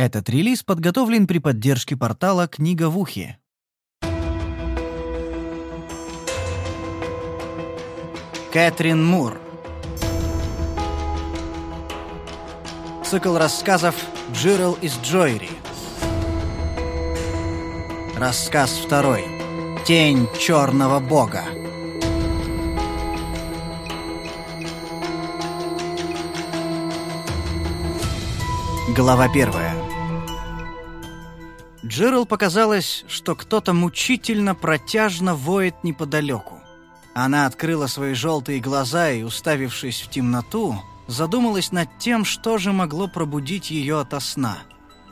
Этот релиз подготовлен при поддержке портала «Книга в ухе». Кэтрин Мур. Цикл рассказов «Джирл из Джойри» Рассказ второй. «Тень черного бога» Глава первая Джерал показалось, что кто-то мучительно протяжно воет неподалеку. Она открыла свои желтые глаза и, уставившись в темноту, задумалась над тем, что же могло пробудить ее ото сна.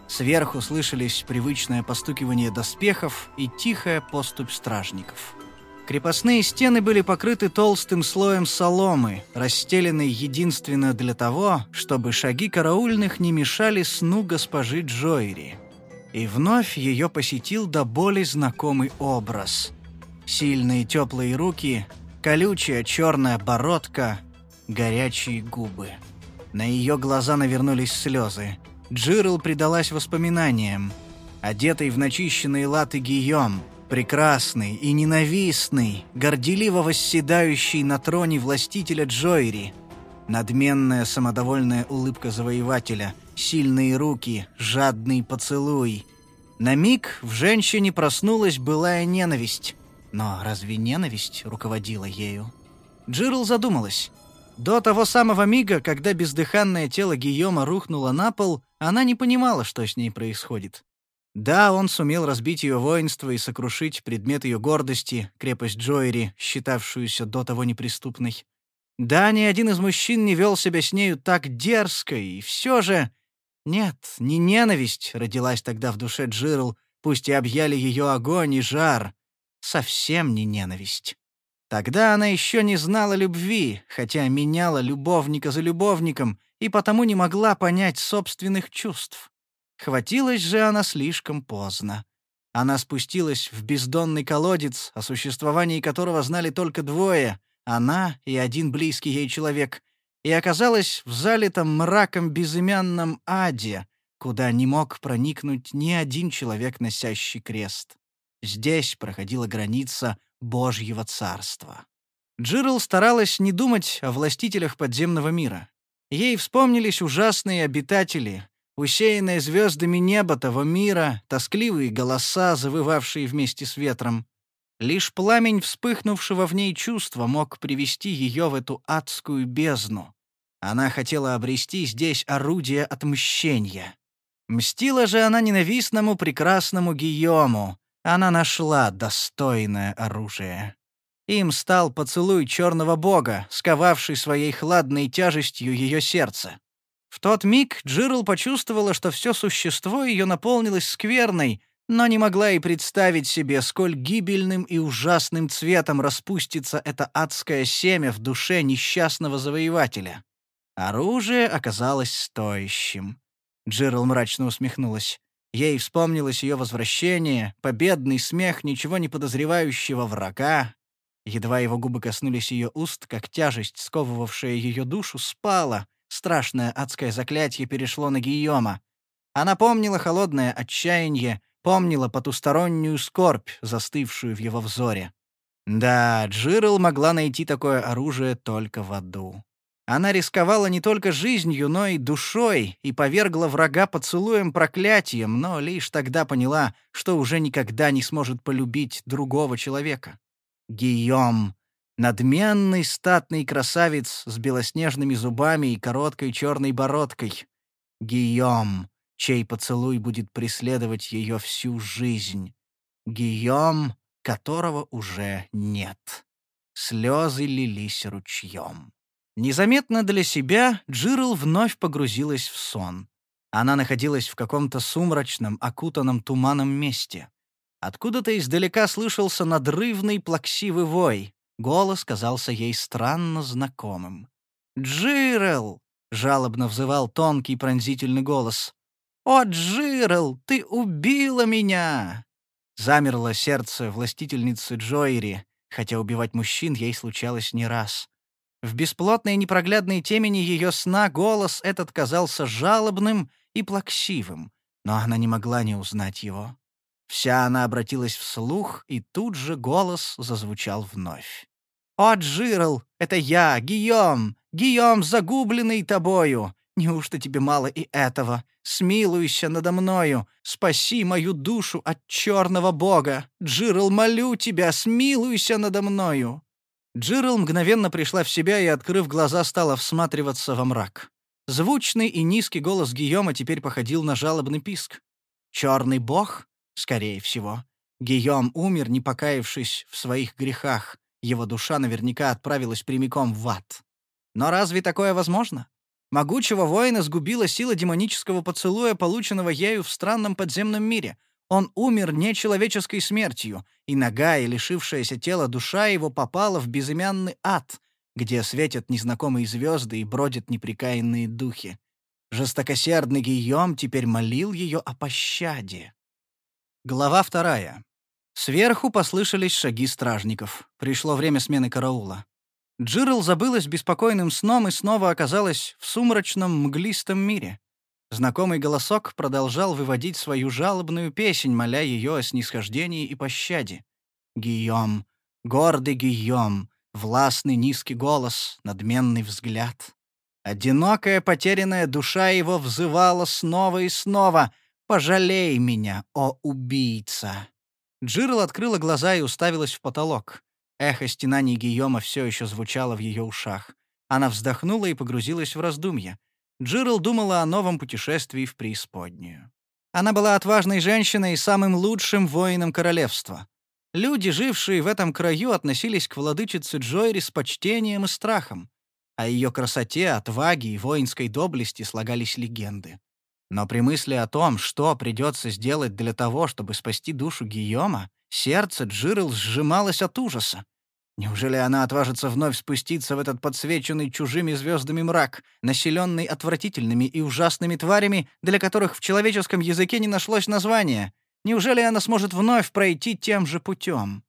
Сверху слышались привычное постукивание доспехов и тихая поступь стражников. Крепостные стены были покрыты толстым слоем соломы, расстеленной единственно для того, чтобы шаги караульных не мешали сну госпожи Джойри. И вновь ее посетил до боли знакомый образ. Сильные теплые руки, колючая черная бородка, горячие губы. На ее глаза навернулись слезы. Джирл предалась воспоминаниям. Одетый в начищенные латы Гийом — прекрасный и ненавистный, горделиво восседающий на троне властителя Джойри. Надменная самодовольная улыбка завоевателя, сильные руки, жадный поцелуй. На миг в женщине проснулась былая ненависть. Но разве ненависть руководила ею? Джирл задумалась. До того самого мига, когда бездыханное тело Гийома рухнуло на пол, она не понимала, что с ней происходит. Да, он сумел разбить ее воинство и сокрушить предмет ее гордости, крепость Джоэри, считавшуюся до того неприступной. Да, ни один из мужчин не вел себя с нею так дерзко, и все же... Нет, не ненависть родилась тогда в душе Джирл, пусть и объяли ее огонь и жар. Совсем не ненависть. Тогда она еще не знала любви, хотя меняла любовника за любовником, и потому не могла понять собственных чувств. Хватилась же она слишком поздно. Она спустилась в бездонный колодец, о существовании которого знали только двое — она и один близкий ей человек, и оказалась в залитом мраком безымянном аде, куда не мог проникнуть ни один человек, носящий крест. Здесь проходила граница Божьего царства. Джирл старалась не думать о властителях подземного мира. Ей вспомнились ужасные обитатели, усеянное звездами небо того мира, тоскливые голоса, завывавшие вместе с ветром. Лишь пламень вспыхнувшего в ней чувства мог привести ее в эту адскую бездну. Она хотела обрести здесь орудие отмщения. Мстила же она ненавистному прекрасному Гийому. Она нашла достойное оружие. Им стал поцелуй черного бога, сковавший своей хладной тяжестью ее сердце. В тот миг Джирл почувствовала, что все существо ее наполнилось скверной, но не могла и представить себе, сколь гибельным и ужасным цветом распустится это адское семя в душе несчастного завоевателя. Оружие оказалось стоящим. Джирл мрачно усмехнулась. Ей вспомнилось ее возвращение, победный смех ничего не подозревающего врага. Едва его губы коснулись ее уст, как тяжесть, сковывавшая ее душу, спала — Страшное адское заклятие перешло на Гийома. Она помнила холодное отчаяние, помнила потустороннюю скорбь, застывшую в его взоре. Да, Джирл могла найти такое оружие только в аду. Она рисковала не только жизнью, но и душой, и повергла врага поцелуем проклятием, но лишь тогда поняла, что уже никогда не сможет полюбить другого человека. Гийом Надменный статный красавец с белоснежными зубами и короткой черной бородкой. Гийом, чей поцелуй будет преследовать ее всю жизнь. Гийом, которого уже нет. Слезы лились ручьем. Незаметно для себя Джирл вновь погрузилась в сон. Она находилась в каком-то сумрачном, окутанном туманом месте. Откуда-то издалека слышался надрывный плаксивый вой. Голос казался ей странно знакомым. «Джирел!» — жалобно взывал тонкий пронзительный голос. «О, Джирел, ты убила меня!» Замерло сердце властительницы Джоири, хотя убивать мужчин ей случалось не раз. В бесплотной непроглядной темени ее сна голос этот казался жалобным и плаксивым. Но она не могла не узнать его. Вся она обратилась вслух, и тут же голос зазвучал вновь. «О, Джирл, это я, Гийом! Гийом, загубленный тобою! Неужто тебе мало и этого? Смилуйся надо мною, спаси мою душу от черного бога! Джирл, молю тебя, смилуйся надо мною!» Джирл мгновенно пришла в себя и, открыв глаза, стала всматриваться во мрак. Звучный и низкий голос Гийома теперь походил на жалобный писк. «Черный бог? Скорее всего. Гийом умер, не покаявшись в своих грехах. Его душа наверняка отправилась прямиком в ад. Но разве такое возможно? Могучего воина сгубила сила демонического поцелуя, полученного ею в странном подземном мире. Он умер нечеловеческой смертью, и нога и лишившаяся тела душа его попала в безымянный ад, где светят незнакомые звезды и бродят неприкаянные духи. Жестокосердный Гийом теперь молил ее о пощаде. Глава вторая. Сверху послышались шаги стражников. Пришло время смены караула. Джирл забылась беспокойным сном и снова оказалась в сумрачном, мглистом мире. Знакомый голосок продолжал выводить свою жалобную песнь, моля ее о снисхождении и пощаде. Гийом, гордый Гийом, властный низкий голос, надменный взгляд. Одинокая потерянная душа его взывала снова и снова «Пожалей меня, о убийца!» Джирл открыла глаза и уставилась в потолок. Эхо стенаний Гийома все еще звучало в ее ушах. Она вздохнула и погрузилась в раздумья. Джирл думала о новом путешествии в преисподнюю. Она была отважной женщиной и самым лучшим воином королевства. Люди, жившие в этом краю, относились к владычице Джойри с почтением и страхом. О ее красоте, отваге и воинской доблести слагались легенды. Но при мысли о том, что придется сделать для того, чтобы спасти душу Гийома, сердце Джирл сжималось от ужаса. Неужели она отважится вновь спуститься в этот подсвеченный чужими звездами мрак, населенный отвратительными и ужасными тварями, для которых в человеческом языке не нашлось названия? Неужели она сможет вновь пройти тем же путем?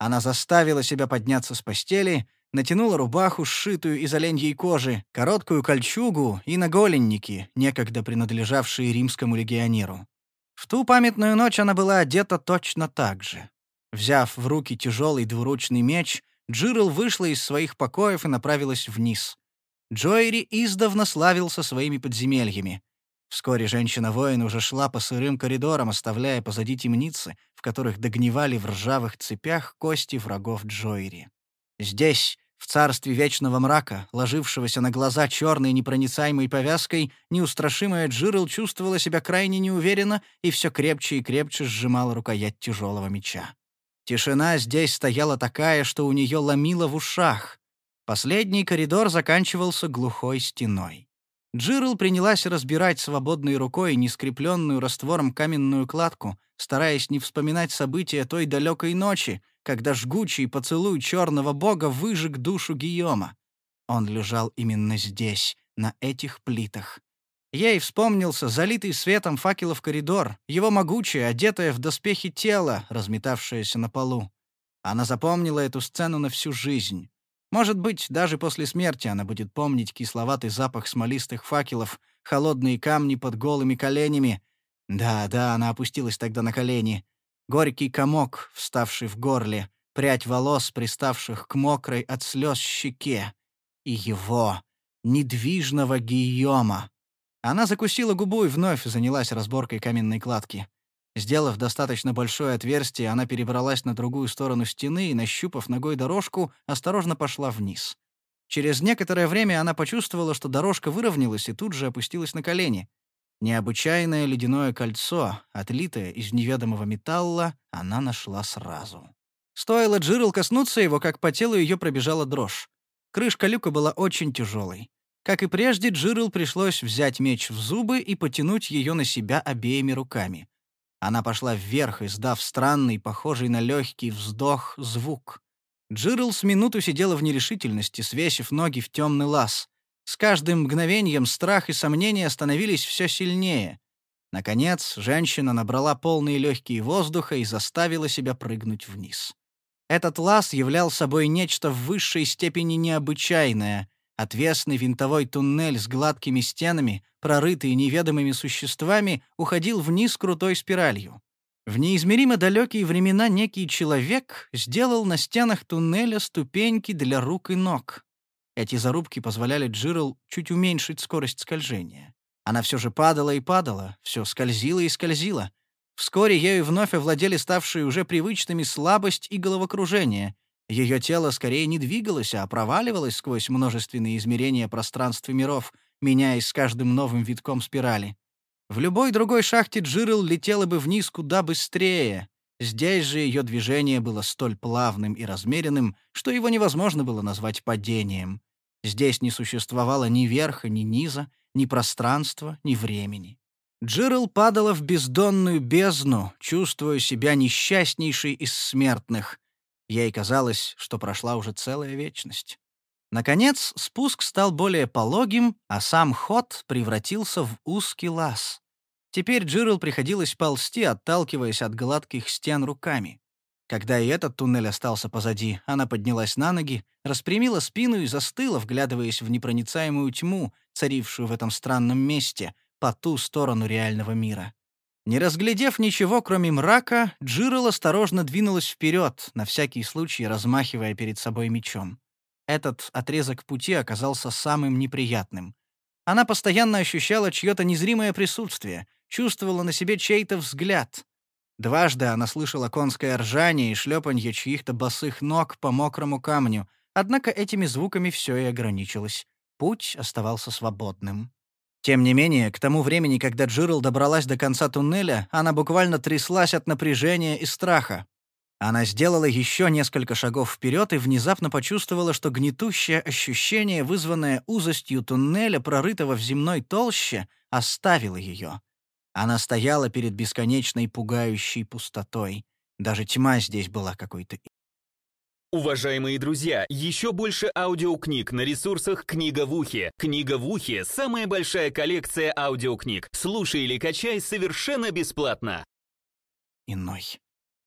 Она заставила себя подняться с постели, натянула рубаху, сшитую из оленьей кожи, короткую кольчугу и наголенники, некогда принадлежавшие римскому легионеру. В ту памятную ночь она была одета точно так же. Взяв в руки тяжелый двуручный меч, Джирл вышла из своих покоев и направилась вниз. Джоэри издавна славился своими подземельями. Вскоре женщина-воин уже шла по сырым коридорам, оставляя позади темницы, в которых догнивали в ржавых цепях кости врагов Джоэри. Здесь, в царстве вечного мрака, ложившегося на глаза черной непроницаемой повязкой, неустрашимая Джирл чувствовала себя крайне неуверенно и все крепче и крепче сжимала рукоять тяжелого меча. Тишина здесь стояла такая, что у нее ломило в ушах. Последний коридор заканчивался глухой стеной. Джирл принялась разбирать свободной рукой нескрепленную раствором каменную кладку, стараясь не вспоминать события той далекой ночи, когда жгучий поцелуй черного бога выжег душу Гийома. Он лежал именно здесь, на этих плитах. Ей вспомнился залитый светом факелов коридор, его могучее, одетое в доспехи тело, разметавшееся на полу. Она запомнила эту сцену на всю жизнь. Может быть, даже после смерти она будет помнить кисловатый запах смолистых факелов, холодные камни под голыми коленями. Да, да, она опустилась тогда на колени. Горький комок, вставший в горле, прядь волос, приставших к мокрой от слез щеке. И его, недвижного Гийома. Она закусила губу и вновь занялась разборкой каменной кладки. Сделав достаточно большое отверстие, она перебралась на другую сторону стены и, нащупав ногой дорожку, осторожно пошла вниз. Через некоторое время она почувствовала, что дорожка выровнялась и тут же опустилась на колени. Необычайное ледяное кольцо, отлитое из неведомого металла, она нашла сразу. Стоило Джирл коснуться его, как по телу ее пробежала дрожь. Крышка люка была очень тяжелой. Как и прежде, Джирл пришлось взять меч в зубы и потянуть ее на себя обеими руками. Она пошла вверх, издав странный, похожий на легкий вздох, звук. Джирл с минуту сидела в нерешительности, свесив ноги в темный лаз. С каждым мгновением страх и сомнения становились все сильнее. Наконец, женщина набрала полные легкие воздуха и заставила себя прыгнуть вниз. Этот лаз являл собой нечто в высшей степени необычайное, Отвесный винтовой туннель с гладкими стенами, прорытый неведомыми существами, уходил вниз крутой спиралью. В неизмеримо далекие времена некий человек сделал на стенах туннеля ступеньки для рук и ног. Эти зарубки позволяли Джирл чуть уменьшить скорость скольжения. Она все же падала и падала, все скользила и скользила. Вскоре ею вновь овладели ставшие уже привычными слабость и головокружение. Ее тело скорее не двигалось, а проваливалось сквозь множественные измерения пространств и миров, меняясь с каждым новым витком спирали. В любой другой шахте Джирл летела бы вниз куда быстрее. Здесь же ее движение было столь плавным и размеренным, что его невозможно было назвать падением. Здесь не существовало ни верха, ни низа, ни пространства, ни времени. Джирл падала в бездонную бездну, чувствуя себя несчастнейшей из смертных. Ей казалось, что прошла уже целая вечность. Наконец, спуск стал более пологим, а сам ход превратился в узкий лаз. Теперь Джирл приходилось ползти, отталкиваясь от гладких стен руками. Когда и этот туннель остался позади, она поднялась на ноги, распрямила спину и застыла, вглядываясь в непроницаемую тьму, царившую в этом странном месте, по ту сторону реального мира. Не разглядев ничего, кроме мрака, Джирл осторожно двинулась вперед, на всякий случай размахивая перед собой мечом. Этот отрезок пути оказался самым неприятным. Она постоянно ощущала чье-то незримое присутствие, чувствовала на себе чей-то взгляд. Дважды она слышала конское ржание и шлепанье чьих-то босых ног по мокрому камню, однако этими звуками все и ограничилось. Путь оставался свободным. Тем не менее, к тому времени, когда Джирл добралась до конца туннеля, она буквально тряслась от напряжения и страха. Она сделала еще несколько шагов вперед и внезапно почувствовала, что гнетущее ощущение, вызванное узостью туннеля, прорытого в земной толще, оставило ее. Она стояла перед бесконечной пугающей пустотой. Даже тьма здесь была какой-то. Уважаемые друзья, еще больше аудиокниг на ресурсах «Книга в ухе». «Книга в ухе» — самая большая коллекция аудиокниг. Слушай или качай совершенно бесплатно. Иной.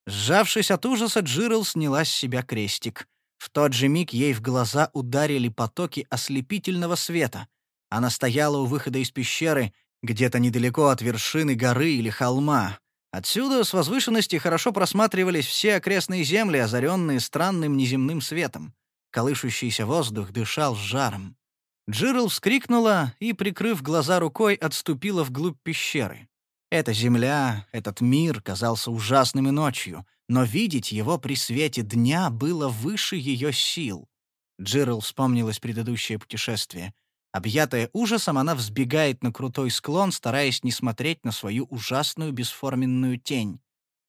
Сжавшись от ужаса, Джирл сняла с себя крестик. В тот же миг ей в глаза ударили потоки ослепительного света. Она стояла у выхода из пещеры, где-то недалеко от вершины горы или холма. Отсюда, с возвышенности, хорошо просматривались все окрестные земли, озаренные странным неземным светом. Колышущийся воздух дышал с жаром. Джирл вскрикнула и, прикрыв глаза рукой, отступила вглубь пещеры. Эта земля, этот мир казался ужасным и ночью, но видеть его при свете дня было выше ее сил. Джирл вспомнилось предыдущее путешествие — Объятая ужасом, она взбегает на крутой склон, стараясь не смотреть на свою ужасную бесформенную тень.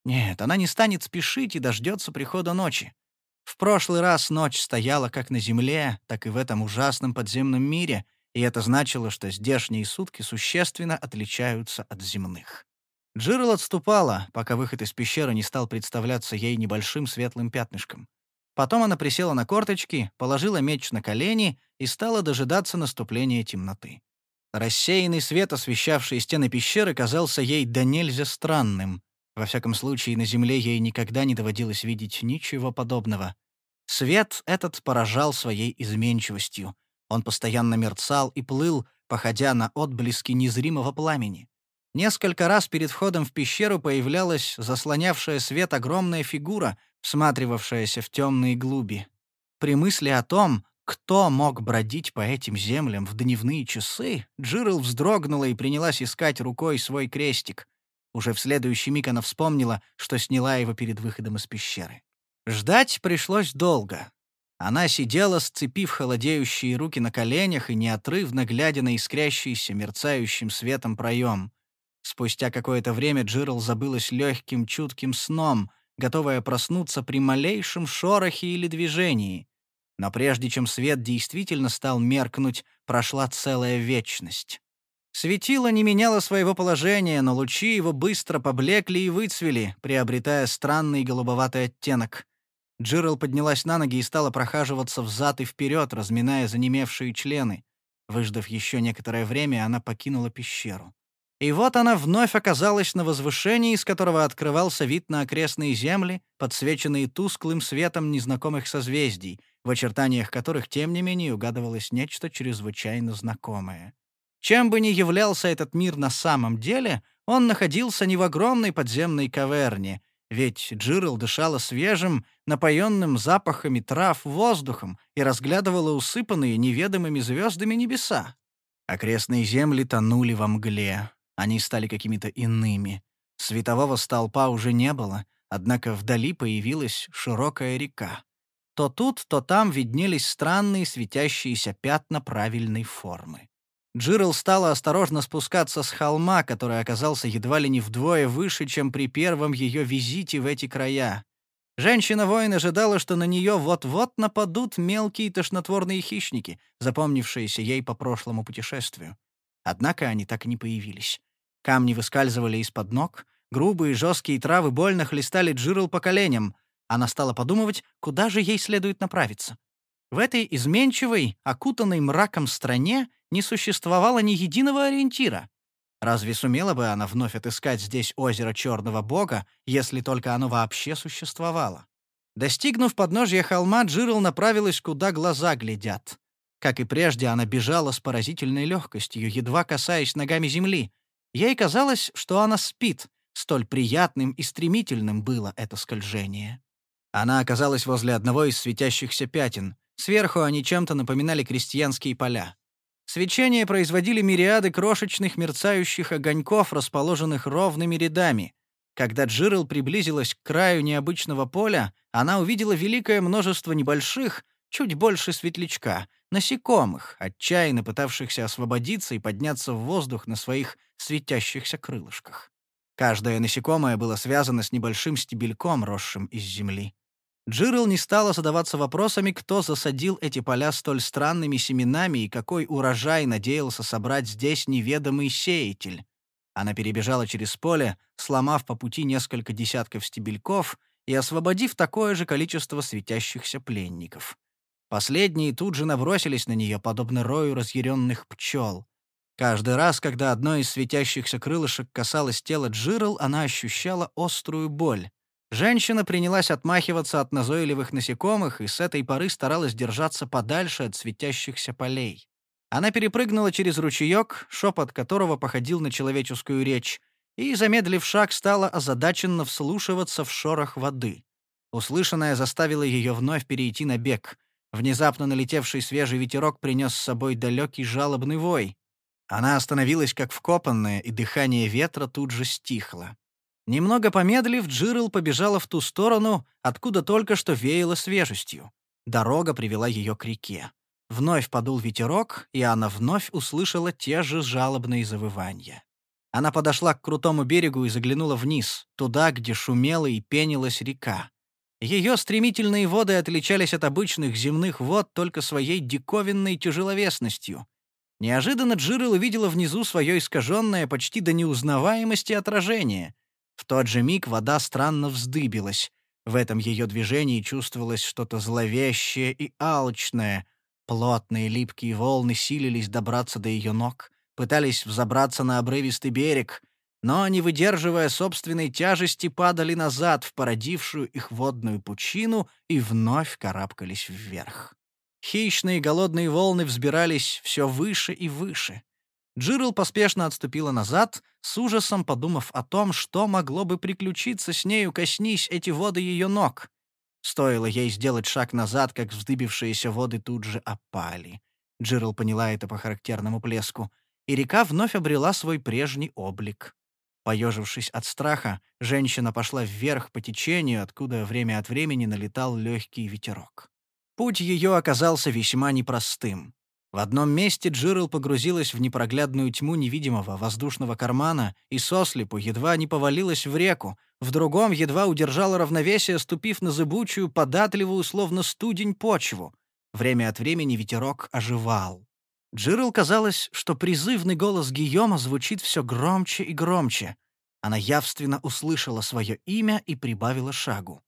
Нет, она не станет спешить и дождется прихода ночи. В прошлый раз ночь стояла как на земле, так и в этом ужасном подземном мире, и это значило, что здешние сутки существенно отличаются от земных. Джирл отступала, пока выход из пещеры не стал представляться ей небольшим светлым пятнышком. Потом она присела на корточки, положила меч на колени и стала дожидаться наступления темноты. Рассеянный свет, освещавший стены пещеры, казался ей до нельзя странным. Во всяком случае, на земле ей никогда не доводилось видеть ничего подобного. Свет этот поражал своей изменчивостью. Он постоянно мерцал и плыл, походя на отблески незримого пламени. Несколько раз перед входом в пещеру появлялась заслонявшая свет огромная фигура, всматривавшаяся в темные глуби. При мысли о том, кто мог бродить по этим землям в дневные часы, Джирл вздрогнула и принялась искать рукой свой крестик. Уже в следующий миг она вспомнила, что сняла его перед выходом из пещеры. Ждать пришлось долго. Она сидела, сцепив холодеющие руки на коленях и неотрывно глядя на искрящийся мерцающим светом проем. Спустя какое-то время Джирл забылась легким чутким сном, готовая проснуться при малейшем шорохе или движении. Но прежде чем свет действительно стал меркнуть, прошла целая вечность. Светило не меняло своего положения, но лучи его быстро поблекли и выцвели, приобретая странный голубоватый оттенок. Джирл поднялась на ноги и стала прохаживаться взад и вперед, разминая занемевшие члены. Выждав еще некоторое время, она покинула пещеру. И вот она вновь оказалась на возвышении, из которого открывался вид на окрестные земли, подсвеченные тусклым светом незнакомых созвездий, в очертаниях которых, тем не менее, угадывалось нечто чрезвычайно знакомое. Чем бы ни являлся этот мир на самом деле, он находился не в огромной подземной каверне, ведь Джирл дышала свежим, напоенным запахами трав воздухом и разглядывала усыпанные неведомыми звездами небеса. Окрестные земли тонули во мгле. Они стали какими-то иными. Светового столпа уже не было, однако вдали появилась широкая река. То тут, то там виднелись странные светящиеся пятна правильной формы. Джирл стала осторожно спускаться с холма, который оказался едва ли не вдвое выше, чем при первом ее визите в эти края. Женщина-воин ожидала, что на нее вот-вот нападут мелкие тошнотворные хищники, запомнившиеся ей по прошлому путешествию. Однако они так и не появились. Камни выскальзывали из-под ног, грубые жесткие травы больно хлестали Джирл по коленям. Она стала подумывать, куда же ей следует направиться. В этой изменчивой, окутанной мраком стране не существовало ни единого ориентира. Разве сумела бы она вновь отыскать здесь озеро Черного Бога, если только оно вообще существовало? Достигнув подножья холма, Джирл направилась, куда глаза глядят. Как и прежде, она бежала с поразительной легкостью, едва касаясь ногами земли. Ей казалось, что она спит, столь приятным и стремительным было это скольжение. Она оказалась возле одного из светящихся пятен. Сверху они чем-то напоминали крестьянские поля. Свечение производили мириады крошечных мерцающих огоньков, расположенных ровными рядами. Когда Джирл приблизилась к краю необычного поля, она увидела великое множество небольших, чуть больше светлячка, насекомых, отчаянно пытавшихся освободиться и подняться в воздух на своих светящихся крылышках. Каждое насекомое было связано с небольшим стебельком, росшим из земли. Джирл не стала задаваться вопросами, кто засадил эти поля столь странными семенами и какой урожай надеялся собрать здесь неведомый сеятель. Она перебежала через поле, сломав по пути несколько десятков стебельков и освободив такое же количество светящихся пленников. Последние тут же набросились на нее, подобно рою разъяренных пчел. Каждый раз, когда одно из светящихся крылышек касалось тела Джирл, она ощущала острую боль. Женщина принялась отмахиваться от назойливых насекомых и с этой поры старалась держаться подальше от светящихся полей. Она перепрыгнула через ручеек, шепот которого походил на человеческую речь, и, замедлив шаг, стала озадаченно вслушиваться в шорох воды. Услышанное заставило ее вновь перейти на бег. Внезапно налетевший свежий ветерок принес с собой далекий жалобный вой. Она остановилась как вкопанная, и дыхание ветра тут же стихло. Немного помедлив, Джирл побежала в ту сторону, откуда только что веяло свежестью. Дорога привела ее к реке. Вновь подул ветерок, и она вновь услышала те же жалобные завывания. Она подошла к крутому берегу и заглянула вниз, туда, где шумела и пенилась река. Ее стремительные воды отличались от обычных земных вод только своей диковинной тяжеловесностью. Неожиданно Джирл увидела внизу свое искаженное почти до неузнаваемости отражение — в тот же миг вода странно вздыбилась. В этом ее движении чувствовалось что-то зловещее и алчное. Плотные липкие волны силились добраться до ее ног, пытались взобраться на обрывистый берег, но, не выдерживая собственной тяжести, падали назад в породившую их водную пучину и вновь карабкались вверх. Хищные голодные волны взбирались все выше и выше. Джирл поспешно отступила назад, с ужасом подумав о том, что могло бы приключиться с нею, коснись эти воды ее ног. Стоило ей сделать шаг назад, как вздыбившиеся воды тут же опали. Джирл поняла это по характерному плеску, и река вновь обрела свой прежний облик. Поежившись от страха, женщина пошла вверх по течению, откуда время от времени налетал легкий ветерок. Путь ее оказался весьма непростым. В одном месте Джирл погрузилась в непроглядную тьму невидимого воздушного кармана и сослепу едва не повалилась в реку, в другом едва удержала равновесие, ступив на зыбучую, податливую, словно студень, почву. Время от времени ветерок оживал. Джирл казалось, что призывный голос Гийома звучит все громче и громче. Она явственно услышала свое имя и прибавила шагу.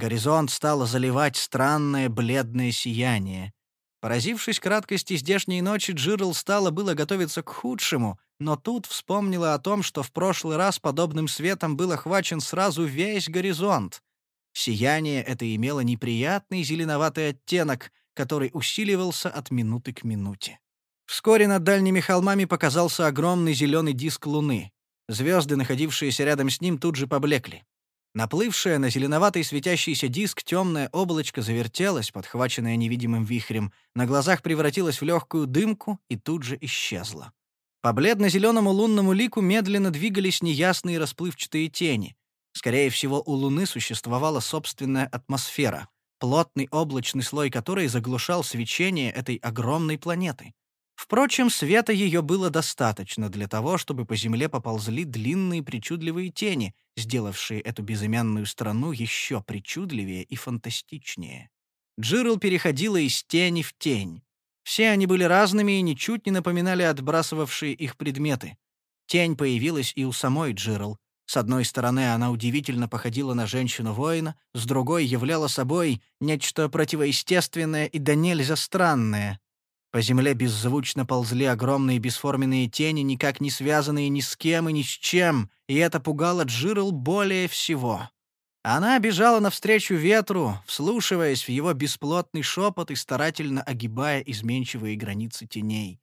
Горизонт стало заливать странное бледное сияние. Поразившись краткости здешней ночи, Джирл стала было готовиться к худшему, но тут вспомнила о том, что в прошлый раз подобным светом был охвачен сразу весь горизонт. Сияние это имело неприятный зеленоватый оттенок, который усиливался от минуты к минуте. Вскоре над дальними холмами показался огромный зеленый диск луны. Звезды, находившиеся рядом с ним, тут же поблекли. Наплывшее на зеленоватый светящийся диск темное облачко завертелось, подхваченное невидимым вихрем, на глазах превратилось в легкую дымку и тут же исчезло. По бледно-зеленому лунному лику медленно двигались неясные расплывчатые тени. Скорее всего, у Луны существовала собственная атмосфера, плотный облачный слой которой заглушал свечение этой огромной планеты. Впрочем, света ее было достаточно для того, чтобы по Земле поползли длинные причудливые тени, сделавшие эту безымянную страну еще причудливее и фантастичнее. Джирл переходила из тени в тень. Все они были разными и ничуть не напоминали отбрасывавшие их предметы. Тень появилась и у самой Джирл. С одной стороны, она удивительно походила на женщину-воина, с другой являла собой нечто противоестественное и до нельзя странное. По земле беззвучно ползли огромные бесформенные тени, никак не связанные ни с кем и ни с чем, и это пугало Джирл более всего. Она бежала навстречу ветру, вслушиваясь в его бесплотный шепот и старательно огибая изменчивые границы теней.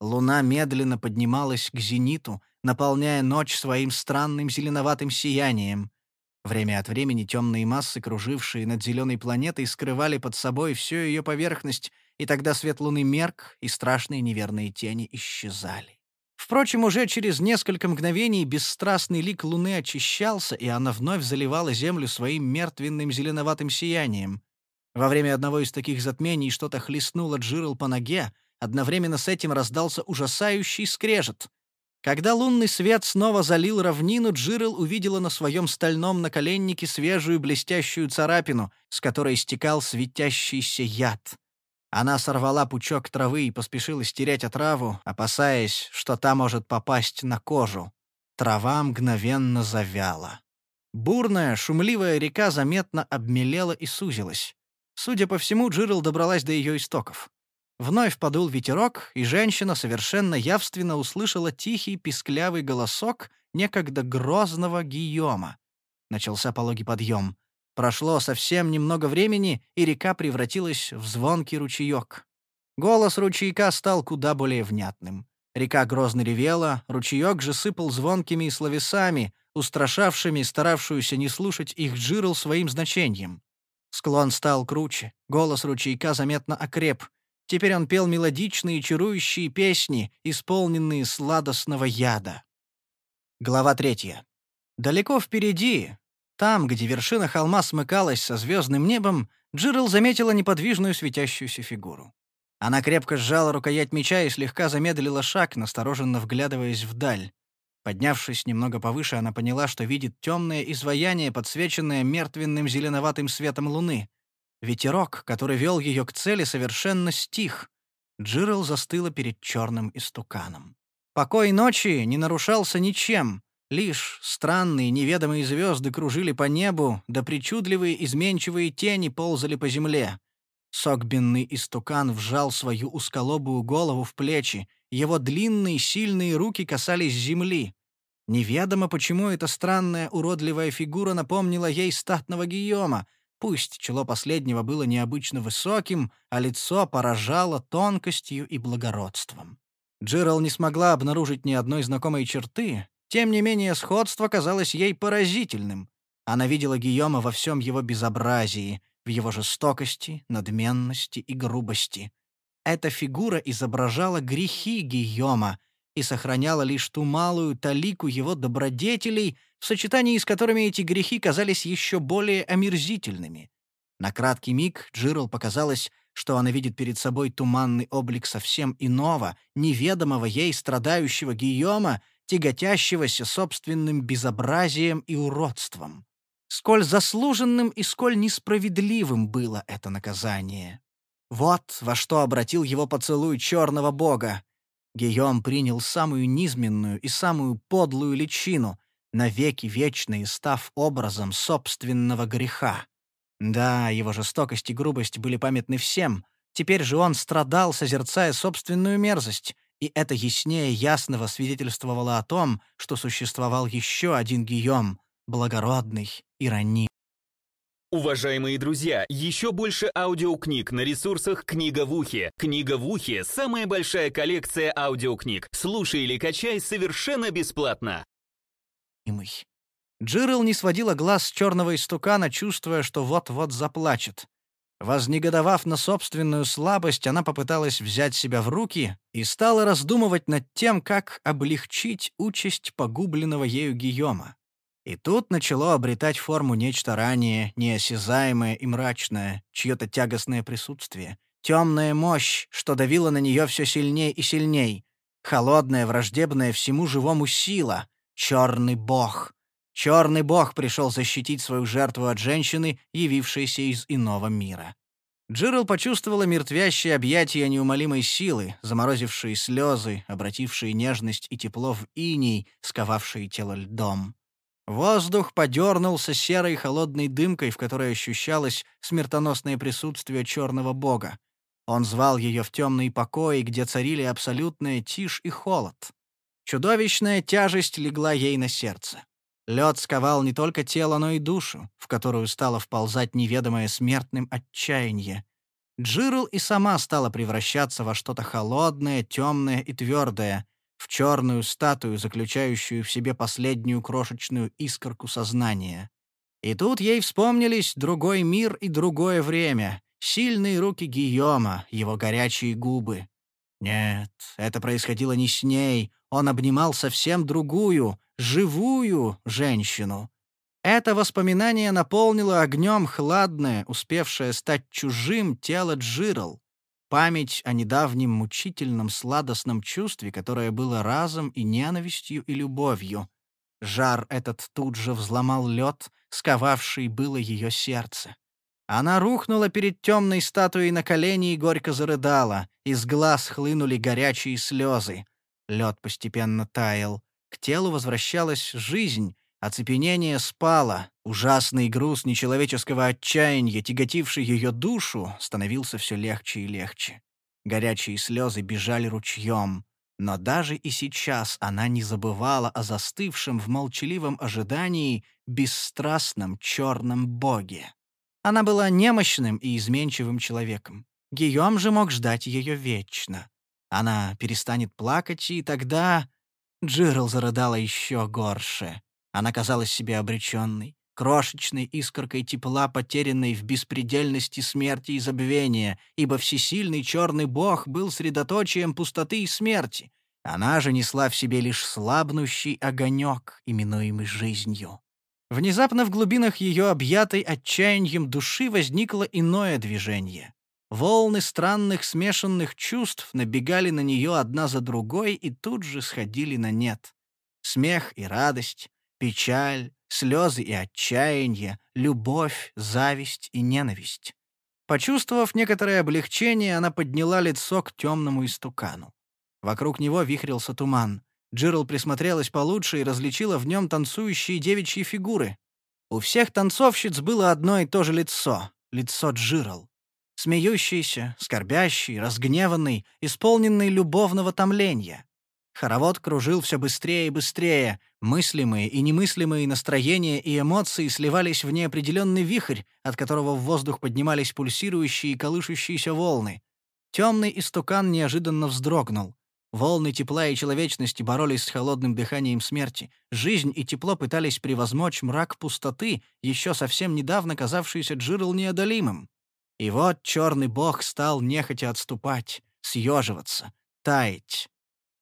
Луна медленно поднималась к зениту, наполняя ночь своим странным зеленоватым сиянием. Время от времени темные массы, кружившие над зеленой планетой, скрывали под собой всю ее поверхность, и тогда свет луны мерк, и страшные неверные тени исчезали. Впрочем, уже через несколько мгновений бесстрастный лик луны очищался, и она вновь заливала землю своим мертвенным зеленоватым сиянием. Во время одного из таких затмений что-то хлестнуло Джирл по ноге, одновременно с этим раздался ужасающий скрежет. Когда лунный свет снова залил равнину, Джирл увидела на своем стальном наколеннике свежую блестящую царапину, с которой стекал светящийся яд. Она сорвала пучок травы и поспешила стереть отраву, опасаясь, что та может попасть на кожу. Трава мгновенно завяла. Бурная, шумливая река заметно обмелела и сузилась. Судя по всему, Джирл добралась до ее истоков. Вновь подул ветерок, и женщина совершенно явственно услышала тихий писклявый голосок некогда грозного Гийома. Начался пологий подъем. Прошло совсем немного времени, и река превратилась в звонкий ручеек. Голос ручейка стал куда более внятным. Река грозно ревела, ручеек же сыпал звонкими словесами, устрашавшими старавшуюся не слушать их джирл своим значением. Склон стал круче, голос ручейка заметно окреп. Теперь он пел мелодичные чарующие песни, исполненные сладостного яда. Глава третья. Далеко впереди, там, где вершина холма смыкалась со звездным небом, Джирл заметила неподвижную светящуюся фигуру. Она крепко сжала рукоять меча и слегка замедлила шаг, настороженно вглядываясь вдаль. Поднявшись немного повыше, она поняла, что видит темное изваяние, подсвеченное мертвенным зеленоватым светом луны. Ветерок, который вел ее к цели, совершенно стих. Джирл застыла перед черным истуканом. Покой ночи не нарушался ничем. Лишь странные неведомые звезды кружили по небу, да причудливые изменчивые тени ползали по земле. Согбенный истукан вжал свою узколобую голову в плечи, его длинные сильные руки касались земли. Неведомо, почему эта странная уродливая фигура напомнила ей статного Гийома, пусть чело последнего было необычно высоким, а лицо поражало тонкостью и благородством. Джерал не смогла обнаружить ни одной знакомой черты, тем не менее, сходство казалось ей поразительным. Она видела Гийома во всем его безобразии, в его жестокости, надменности и грубости. Эта фигура изображала грехи Гийома и сохраняла лишь ту малую талику его добродетелей, в сочетании с которыми эти грехи казались еще более омерзительными. На краткий миг Джирл показалось, что она видит перед собой туманный облик совсем иного, неведомого ей страдающего Гийома, тяготящегося собственным безобразием и уродством. Сколь заслуженным и сколь несправедливым было это наказание. Вот во что обратил его поцелуй черного бога. Гийом принял самую низменную и самую подлую личину, навеки вечные став образом собственного греха. Да, его жестокость и грубость были памятны всем, теперь же он страдал, созерцая собственную мерзость, и это яснее ясного свидетельствовало о том, что существовал еще один Гийом, благородный и ранимый. Уважаемые друзья, еще больше аудиокниг на ресурсах «Книга в ухе». «Книга в ухе» — самая большая коллекция аудиокниг. Слушай или качай совершенно бесплатно. Джирл не сводила глаз с черного истукана, чувствуя, что вот-вот заплачет. Вознегодовав на собственную слабость, она попыталась взять себя в руки и стала раздумывать над тем, как облегчить участь погубленного ею Гийома. И тут начало обретать форму нечто ранее, неосязаемое и мрачное, чье-то тягостное присутствие. Темная мощь, что давила на нее все сильней и сильней. Холодная, враждебная всему живому сила. Черный бог. Черный бог пришел защитить свою жертву от женщины, явившейся из иного мира. Джирл почувствовала мертвящее объятие неумолимой силы, заморозившие слезы, обратившие нежность и тепло в иней, сковавшие тело льдом. Воздух подернулся серой холодной дымкой, в которой ощущалось смертоносное присутствие черного бога. Он звал ее в темные покои, где царили абсолютная тишь и холод. Чудовищная тяжесть легла ей на сердце. Лед сковал не только тело, но и душу, в которую стало вползать неведомое смертным отчаяние. Джирл и сама стала превращаться во что-то холодное, темное и твердое, в черную статую, заключающую в себе последнюю крошечную искорку сознания. И тут ей вспомнились другой мир и другое время, сильные руки Гийома, его горячие губы. Нет, это происходило не с ней, он обнимал совсем другую, живую женщину. Это воспоминание наполнило огнем хладное, успевшее стать чужим тело Джирл память о недавнем мучительном сладостном чувстве, которое было разом и ненавистью, и любовью. Жар этот тут же взломал лед, сковавший было ее сердце. Она рухнула перед темной статуей на колени и горько зарыдала. Из глаз хлынули горячие слезы. Лед постепенно таял. К телу возвращалась жизнь, Оцепенение спало, ужасный груз нечеловеческого отчаяния, тяготивший ее душу, становился все легче и легче. Горячие слезы бежали ручьем. Но даже и сейчас она не забывала о застывшем в молчаливом ожидании бесстрастном черном боге. Она была немощным и изменчивым человеком. Гийом же мог ждать ее вечно. Она перестанет плакать, и тогда... Джирл зарыдала еще горше. Она казалась себе обреченной, крошечной искоркой тепла, потерянной в беспредельности смерти и забвения, ибо всесильный черный бог был средоточием пустоты и смерти. Она же несла в себе лишь слабнущий огонек, именуемый жизнью. Внезапно в глубинах ее объятой отчаянием души возникло иное движение. Волны странных смешанных чувств набегали на нее одна за другой и тут же сходили на нет. Смех и радость, печаль, слезы и отчаяние, любовь, зависть и ненависть. Почувствовав некоторое облегчение, она подняла лицо к темному истукану. Вокруг него вихрился туман. Джирл присмотрелась получше и различила в нем танцующие девичьи фигуры. У всех танцовщиц было одно и то же лицо — лицо Джирл. Смеющийся, скорбящий, разгневанный, исполненный любовного томления. Хоровод кружил все быстрее и быстрее. Мыслимые и немыслимые настроения и эмоции сливались в неопределенный вихрь, от которого в воздух поднимались пульсирующие и колышущиеся волны. Темный истукан неожиданно вздрогнул. Волны тепла и человечности боролись с холодным дыханием смерти. Жизнь и тепло пытались превозмочь мрак пустоты, еще совсем недавно казавшийся Джирл неодолимым. И вот черный бог стал нехотя отступать, съеживаться, таять.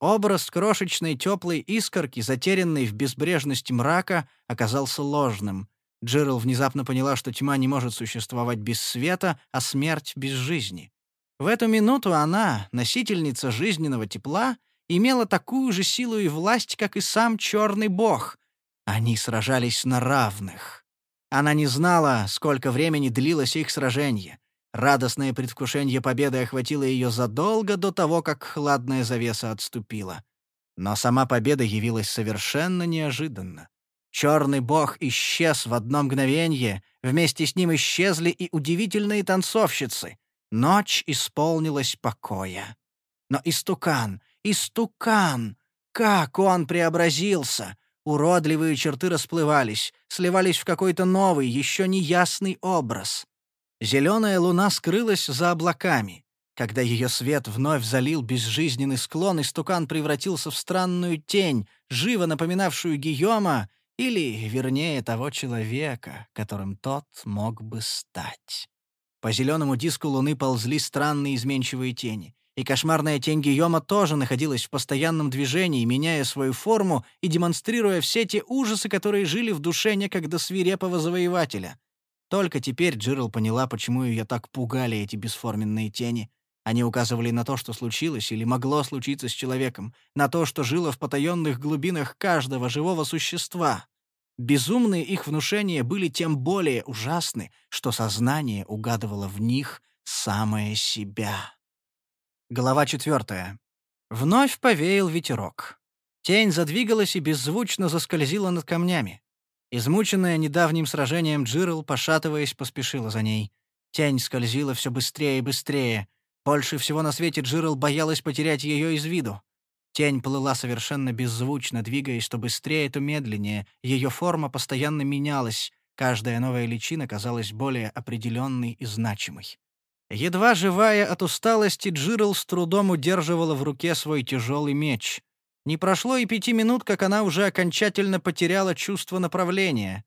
Образ крошечной теплой искорки, затерянной в безбрежности мрака, оказался ложным. Джирл внезапно поняла, что тьма не может существовать без света, а смерть — без жизни. В эту минуту она, носительница жизненного тепла, имела такую же силу и власть, как и сам черный бог. Они сражались на равных. Она не знала, сколько времени длилось их сражение. Радостное предвкушение победы охватило ее задолго до того, как хладная завеса отступила. Но сама победа явилась совершенно неожиданно. Черный бог исчез в одно мгновение, вместе с ним исчезли и удивительные танцовщицы. Ночь исполнилась покоя. Но истукан, истукан, как он преобразился! Уродливые черты расплывались, сливались в какой-то новый, еще неясный образ. Зеленая луна скрылась за облаками. Когда ее свет вновь залил безжизненный склон, истукан превратился в странную тень, живо напоминавшую Гийома, или, вернее, того человека, которым тот мог бы стать. По зеленому диску луны ползли странные изменчивые тени. И кошмарная тень Гийома тоже находилась в постоянном движении, меняя свою форму и демонстрируя все те ужасы, которые жили в душе некогда свирепого завоевателя. Только теперь Джирл поняла, почему ее так пугали эти бесформенные тени. Они указывали на то, что случилось или могло случиться с человеком, на то, что жило в потаенных глубинах каждого живого существа. Безумные их внушения были тем более ужасны, что сознание угадывало в них самое себя. Глава четвертая. Вновь повеял ветерок. Тень задвигалась и беззвучно заскользила над камнями. Измученная недавним сражением Джирл, пошатываясь, поспешила за ней. Тень скользила все быстрее и быстрее. Больше всего на свете Джирл боялась потерять ее из виду. Тень плыла совершенно беззвучно, двигаясь то быстрее, то медленнее. Ее форма постоянно менялась. Каждая новая личина казалась более определенной и значимой. Едва живая от усталости, Джирл с трудом удерживала в руке свой тяжелый меч. Не прошло и пяти минут, как она уже окончательно потеряла чувство направления.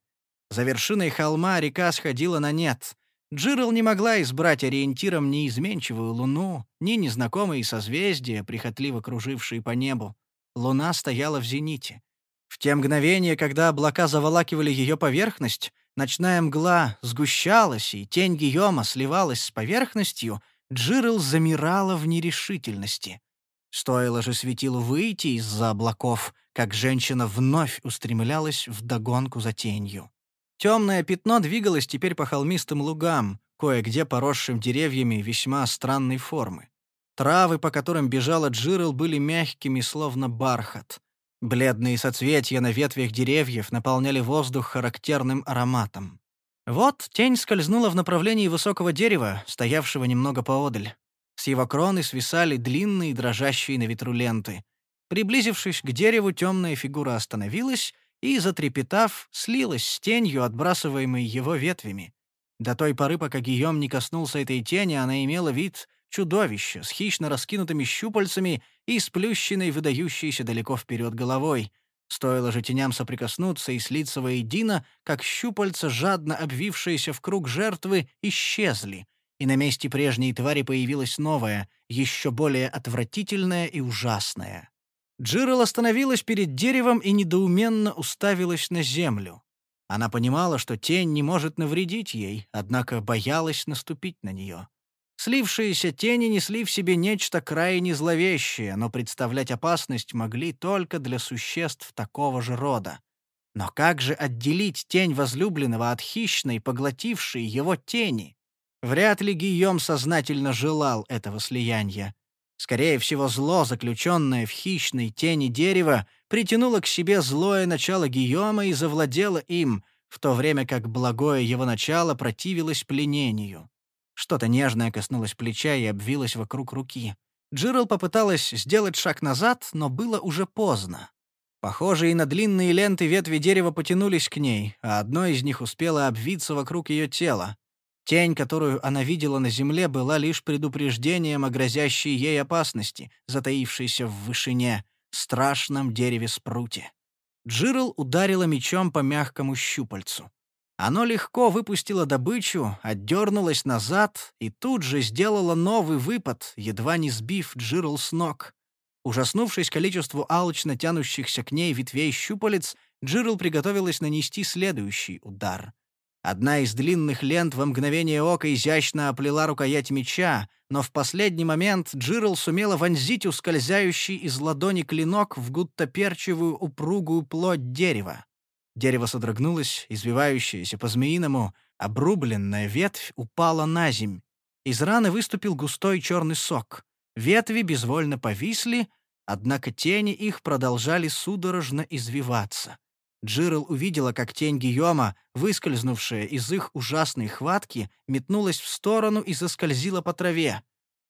За вершиной холма река сходила на нет. Джирл не могла избрать ориентиром ни изменчивую луну, ни незнакомые созвездия, прихотливо кружившие по небу. Луна стояла в зените. В те мгновения, когда облака заволакивали ее поверхность, Ночная мгла сгущалась, и тень Гийома сливалась с поверхностью, Джирл замирала в нерешительности. Стоило же светилу выйти из-за облаков, как женщина вновь устремлялась в догонку за тенью. Темное пятно двигалось теперь по холмистым лугам, кое-где поросшим деревьями весьма странной формы. Травы, по которым бежала Джирл, были мягкими, словно бархат. Бледные соцветия на ветвях деревьев наполняли воздух характерным ароматом. Вот тень скользнула в направлении высокого дерева, стоявшего немного поодаль. С его кроны свисали длинные, дрожащие на ветру ленты. Приблизившись к дереву, темная фигура остановилась и, затрепетав, слилась с тенью, отбрасываемой его ветвями. До той поры, пока Гийом не коснулся этой тени, она имела вид чудовище с хищно раскинутыми щупальцами и сплющенной, выдающейся далеко вперед головой. Стоило же теням соприкоснуться и слиться воедино, как щупальца, жадно обвившиеся в круг жертвы, исчезли, и на месте прежней твари появилась новая, еще более отвратительная и ужасная. Джирл остановилась перед деревом и недоуменно уставилась на землю. Она понимала, что тень не может навредить ей, однако боялась наступить на нее. Слившиеся тени несли в себе нечто крайне зловещее, но представлять опасность могли только для существ такого же рода. Но как же отделить тень возлюбленного от хищной, поглотившей его тени? Вряд ли Гийом сознательно желал этого слияния. Скорее всего, зло, заключенное в хищной тени дерева, притянуло к себе злое начало Гийома и завладело им, в то время как благое его начало противилось пленению. Что-то нежное коснулось плеча и обвилось вокруг руки. Джирл попыталась сделать шаг назад, но было уже поздно. Похожие на длинные ленты ветви дерева потянулись к ней, а одно из них успело обвиться вокруг ее тела. Тень, которую она видела на земле, была лишь предупреждением о грозящей ей опасности, затаившейся в вышине, страшном дереве-спруте. Джирл ударила мечом по мягкому щупальцу. Оно легко выпустило добычу, отдернулось назад и тут же сделало новый выпад, едва не сбив Джирл с ног. Ужаснувшись количеству алчно тянущихся к ней ветвей щупалец, Джирл приготовилась нанести следующий удар. Одна из длинных лент во мгновение ока изящно оплела рукоять меча, но в последний момент Джирл сумела вонзить ускользающий из ладони клинок в гуттаперчевую упругую плоть дерева. Дерево содрогнулось, извивающееся по-змеиному, обрубленная ветвь упала на земь. Из раны выступил густой черный сок. Ветви безвольно повисли, однако тени их продолжали судорожно извиваться. Джирл увидела, как тень Гийома, выскользнувшая из их ужасной хватки, метнулась в сторону и заскользила по траве.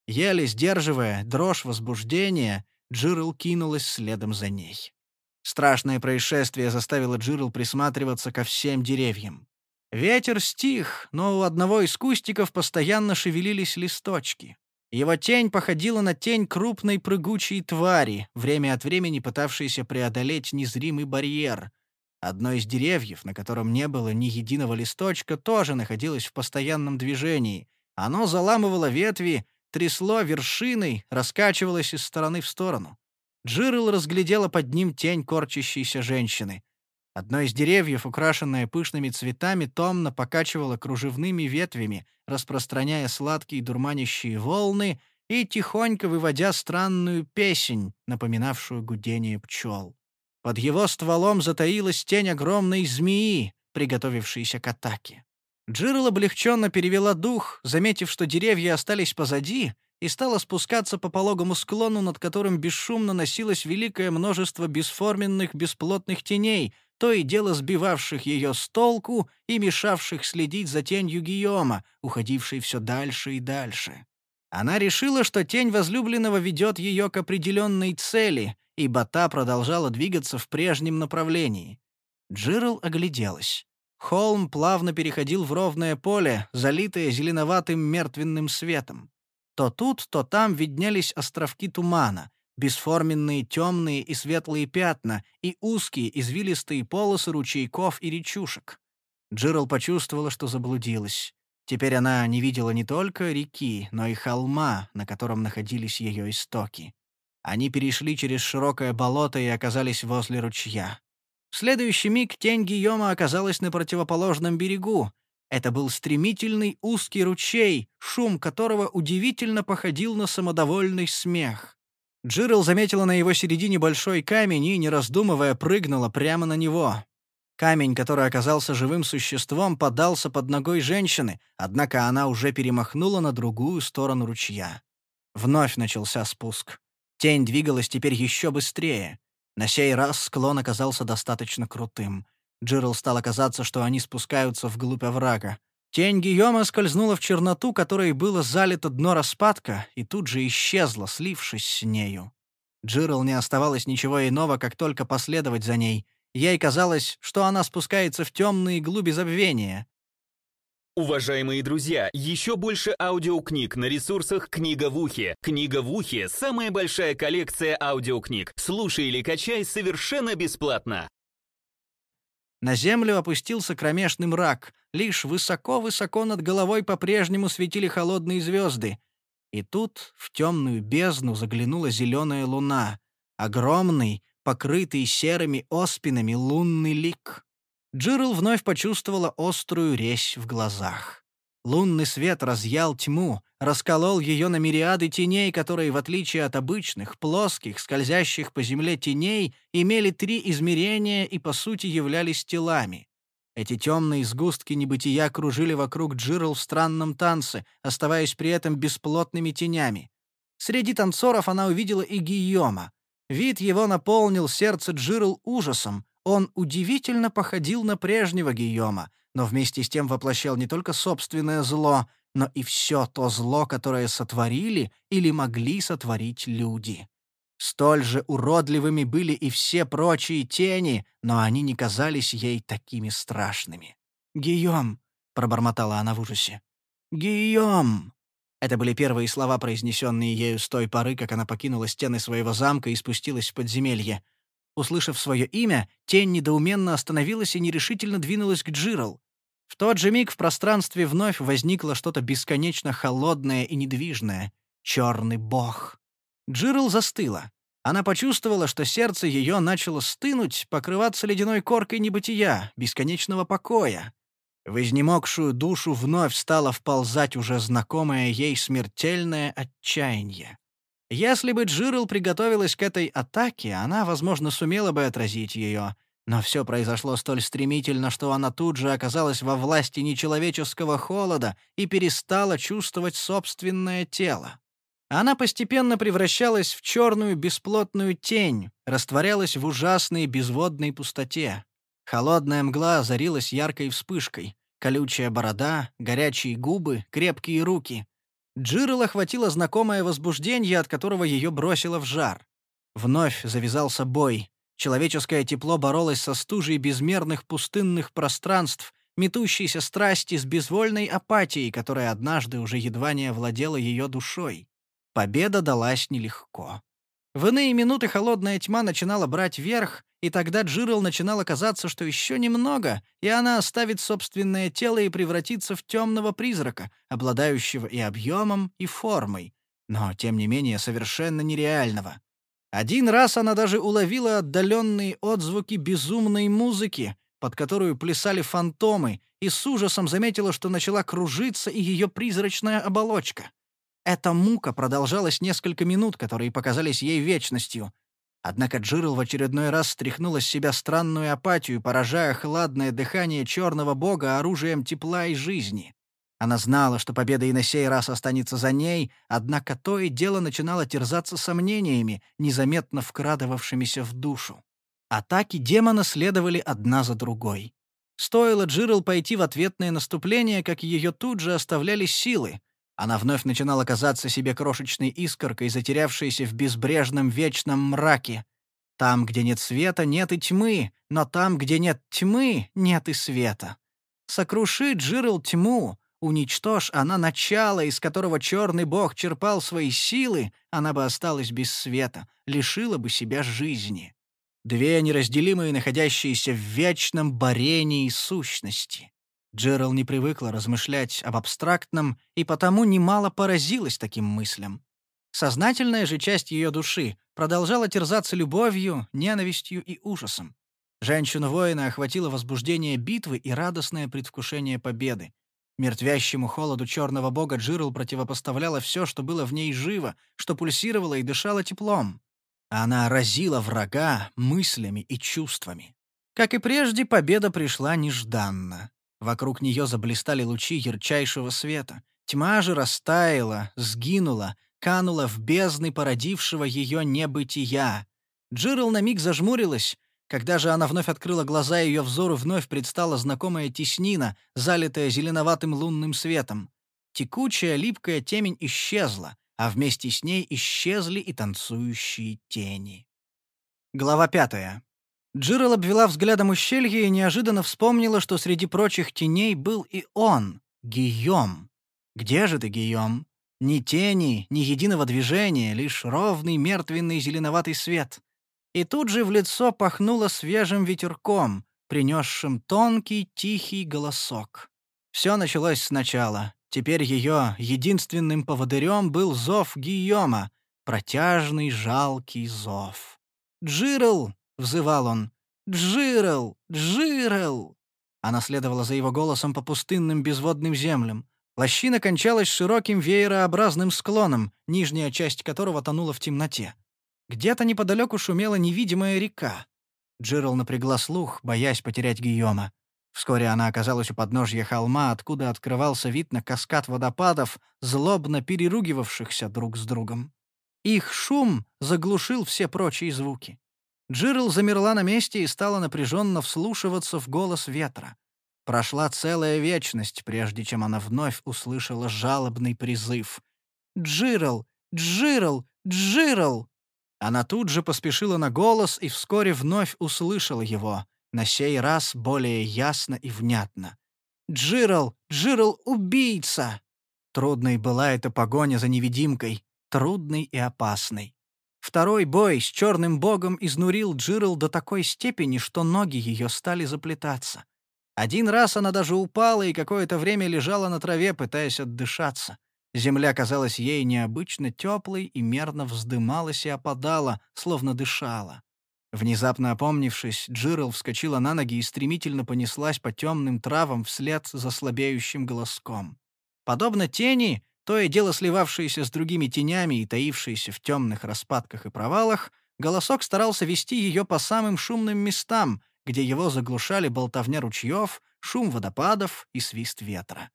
Еле сдерживая дрожь возбуждения, Джирл кинулась следом за ней. Страшное происшествие заставило Джирл присматриваться ко всем деревьям. Ветер стих, но у одного из кустиков постоянно шевелились листочки. Его тень походила на тень крупной прыгучей твари, время от времени пытавшейся преодолеть незримый барьер. Одно из деревьев, на котором не было ни единого листочка, тоже находилось в постоянном движении. Оно заламывало ветви, трясло вершиной, раскачивалось из стороны в сторону. Джирл разглядела под ним тень корчащейся женщины. Одно из деревьев, украшенное пышными цветами, томно покачивало кружевными ветвями, распространяя сладкие дурманящие волны и тихонько выводя странную песнь, напоминавшую гудение пчел. Под его стволом затаилась тень огромной змеи, приготовившейся к атаке. Джирл облегченно перевела дух, заметив, что деревья остались позади, и стала спускаться по пологому склону, над которым бесшумно носилось великое множество бесформенных бесплотных теней, то и дело сбивавших ее с толку и мешавших следить за тенью Гийома, уходившей все дальше и дальше. Она решила, что тень возлюбленного ведет ее к определенной цели, и та продолжала двигаться в прежнем направлении. Джирл огляделась. Холм плавно переходил в ровное поле, залитое зеленоватым мертвенным светом. То тут, то там виднелись островки тумана, бесформенные темные и светлые пятна и узкие извилистые полосы ручейков и речушек. Джирл почувствовала, что заблудилась. Теперь она не видела не только реки, но и холма, на котором находились ее истоки. Они перешли через широкое болото и оказались возле ручья. В следующий миг тень Гийома оказалась на противоположном берегу, это был стремительный узкий ручей, шум которого удивительно походил на самодовольный смех. Джирл заметила на его середине большой камень и, не раздумывая, прыгнула прямо на него. Камень, который оказался живым существом, подался под ногой женщины, однако она уже перемахнула на другую сторону ручья. Вновь начался спуск. Тень двигалась теперь еще быстрее. На сей раз склон оказался достаточно крутым. Джирл стало казаться, что они спускаются вглубь оврага. Тень Гийома скользнула в черноту, которой было залито дно распадка, и тут же исчезла, слившись с нею. Джирл не оставалось ничего иного, как только последовать за ней. Ей казалось, что она спускается в темные глуби забвения. Уважаемые друзья, еще больше аудиокниг на ресурсах «Книга в ухе». «Книга в ухе» — самая большая коллекция аудиокниг. Слушай или качай совершенно бесплатно. На землю опустился кромешный мрак, лишь высоко-высоко над головой по-прежнему светили холодные звезды. И тут в темную бездну заглянула зеленая луна, огромный, покрытый серыми оспинами лунный лик. Джирл вновь почувствовала острую резь в глазах. Лунный свет разъял тьму, расколол ее на мириады теней, которые, в отличие от обычных, плоских, скользящих по земле теней, имели три измерения и, по сути, являлись телами. Эти темные сгустки небытия кружили вокруг Джирл в странном танце, оставаясь при этом бесплотными тенями. Среди танцоров она увидела и Гийома. Вид его наполнил сердце Джирл ужасом. Он удивительно походил на прежнего Гийома, но вместе с тем воплощал не только собственное зло, но и все то зло, которое сотворили или могли сотворить люди. Столь же уродливыми были и все прочие тени, но они не казались ей такими страшными. «Гийом!» — пробормотала она в ужасе. «Гийом!» Это были первые слова, произнесенные ею с той поры, как она покинула стены своего замка и спустилась в подземелье. Услышав свое имя, тень недоуменно остановилась и нерешительно двинулась к Джирл. В тот же миг в пространстве вновь возникло что-то бесконечно холодное и недвижное — черный бог. Джирл застыла. Она почувствовала, что сердце ее начало стынуть, покрываться ледяной коркой небытия, бесконечного покоя. В изнемогшую душу вновь стало вползать уже знакомое ей смертельное отчаяние. Если бы Джирл приготовилась к этой атаке, она, возможно, сумела бы отразить ее. Но все произошло столь стремительно, что она тут же оказалась во власти нечеловеческого холода и перестала чувствовать собственное тело. Она постепенно превращалась в черную бесплотную тень, растворялась в ужасной безводной пустоте. Холодная мгла озарилась яркой вспышкой. Колючая борода, горячие губы, крепкие руки. Джирл охватило знакомое возбуждение, от которого ее бросило в жар. Вновь завязался бой. Человеческое тепло боролось со стужей безмерных пустынных пространств, метущейся страсти с безвольной апатией, которая однажды уже едва не овладела ее душой. Победа далась нелегко. В иные минуты холодная тьма начинала брать верх, и тогда Джирл начинало казаться, что еще немного, и она оставит собственное тело и превратится в темного призрака, обладающего и объемом, и формой, но, тем не менее, совершенно нереального. Один раз она даже уловила отдаленные отзвуки безумной музыки, под которую плясали фантомы, и с ужасом заметила, что начала кружиться и ее призрачная оболочка. Эта мука продолжалась несколько минут, которые показались ей вечностью. Однако Джирл в очередной раз стряхнула с себя странную апатию, поражая хладное дыхание черного бога оружием тепла и жизни. Она знала, что победа и на сей раз останется за ней, однако то и дело начинало терзаться сомнениями, незаметно вкрадывавшимися в душу. Атаки демона следовали одна за другой. Стоило Джирл пойти в ответное наступление, как ее тут же оставляли силы. Она вновь начинала казаться себе крошечной искоркой, затерявшейся в безбрежном вечном мраке. Там, где нет света, нет и тьмы, но там, где нет тьмы, нет и света. Сокруши Джирл тьму, уничтожь она начало, из которого черный бог черпал свои силы, она бы осталась без света, лишила бы себя жизни. Две неразделимые, находящиеся в вечном борении сущности. Джерал не привыкла размышлять об абстрактном и потому немало поразилась таким мыслям. Сознательная же часть ее души продолжала терзаться любовью, ненавистью и ужасом. Женщину-воина охватило возбуждение битвы и радостное предвкушение победы. Мертвящему холоду черного бога Джирл противопоставляла все, что было в ней живо, что пульсировало и дышало теплом. Она разила врага мыслями и чувствами. Как и прежде, победа пришла нежданно. Вокруг нее заблистали лучи ярчайшего света. Тьма же растаяла, сгинула, канула в бездны породившего ее небытия. Джирл на миг зажмурилась. Когда же она вновь открыла глаза, ее взору вновь предстала знакомая теснина, залитая зеленоватым лунным светом. Текучая, липкая темень исчезла а вместе с ней исчезли и танцующие тени. Глава пятая. Джирл обвела взглядом ущелье и неожиданно вспомнила, что среди прочих теней был и он, Гийом. «Где же ты, Гийом?» Ни тени, ни единого движения, лишь ровный мертвенный зеленоватый свет. И тут же в лицо пахнуло свежим ветерком, принесшим тонкий тихий голосок. Все началось сначала. Теперь ее единственным поводырем был зов Гийома, протяжный жалкий зов. «Джирл!» — взывал он. «Джирл! Джирл!» Она следовала за его голосом по пустынным безводным землям. Лощина кончалась широким веерообразным склоном, нижняя часть которого тонула в темноте. Где-то неподалеку шумела невидимая река. Джирл напрягла слух, боясь потерять Гийома. Вскоре она оказалась у подножья холма, откуда открывался вид на каскад водопадов, злобно переругивавшихся друг с другом. Их шум заглушил все прочие звуки. Джирл замерла на месте и стала напряженно вслушиваться в голос ветра. Прошла целая вечность, прежде чем она вновь услышала жалобный призыв. «Джирл! Джирл! Джирл!» Она тут же поспешила на голос и вскоре вновь услышала его на сей раз более ясно и внятно. «Джирл! Джирл — убийца!» Трудной была эта погоня за невидимкой, трудной и опасной. Второй бой с черным богом изнурил Джирл до такой степени, что ноги ее стали заплетаться. Один раз она даже упала и какое-то время лежала на траве, пытаясь отдышаться. Земля казалась ей необычно теплой и мерно вздымалась и опадала, словно дышала. Внезапно опомнившись, Джирл вскочила на ноги и стремительно понеслась по темным травам вслед за слабеющим голоском. Подобно тени, то и дело сливавшиеся с другими тенями и таившиеся в темных распадках и провалах, голосок старался вести ее по самым шумным местам, где его заглушали болтовня ручьев, шум водопадов и свист ветра.